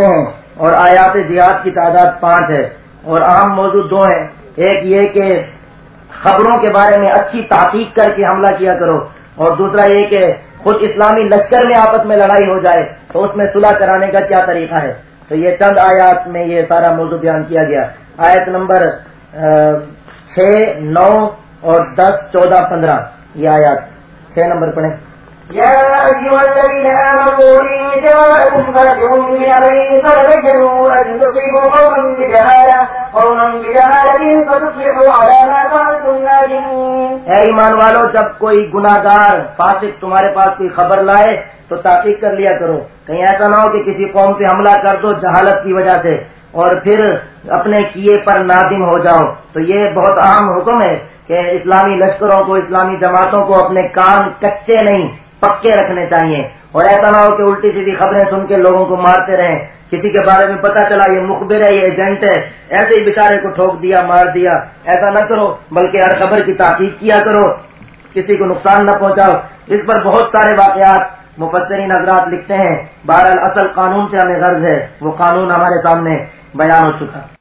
ہیں۔ اور آیات جہاد کی تعداد پانچ ہے۔ اور اہم موضوع دو ہیں۔ ایک یہ کہ خبروں کے بارے میں اچھی تحقیق کر کے حملہ کیا کرو۔ اور دوسرا یہ کہ خود اسلامی لشکر میں آپس میں لڑائی ہو جائے تو اس میں صلح کرانے کا کیا طریقہ ہے؟ تو یہ چند آیات میں یہ سارا موضوع بیان کیا گیا۔ آیت نمبر چھ، نو اور دس، چودہ، پندرہ۔ یہ آیات۔ چھ نمبر پڑھیں۔ يا أيها جاءكم فتبينوا أن تصيبوا قوما بجهالة قوما بجهالة فتصبحوا على ما فعلتم نادمين اے ایمان والو، جب کوئی گناہگار فاسق تمہارے پاس کوئی خبر لائے، تو تحقیق کر لیا کرو۔ کہیں ایسا نہ ہو کہ کسی قوم پہ حملہ کر دو جہالت کی وجہ سے اور پھر اپنے کیے پر نادم ہو جاؤ۔ تو یہ بہت اہم حکم ہے کہ اسلامی لشکروں کو، اسلامی جماعتوں کو اپنے کام کچے نہیں، پکے رکھنے چاہیے۔ اور ایسا نہ ہو کہ الٹی سیدھی خبریں سن کے لوگوں کو مارتے رہیں۔ کسی کے بارے میں پتا چلا یہ مخبر ہے، یہ ایجنٹ ہے۔ ایسے ہی بیچارے کو ٹھوک دیا، مار دیا۔ ایسا نہ کرو، بلکہ ہر خبر کی تحقیق کیا کرو۔ کسی کو نقصان نہ پہنچاؤ۔ اس پر بہت سارے واقعات مفسرین حضرات لکھتے ہیں۔ بہرحال اصل قانون سے ہمیں غرض ہے، وہ قانون ہمارے سامنے بیان ہو چکا۔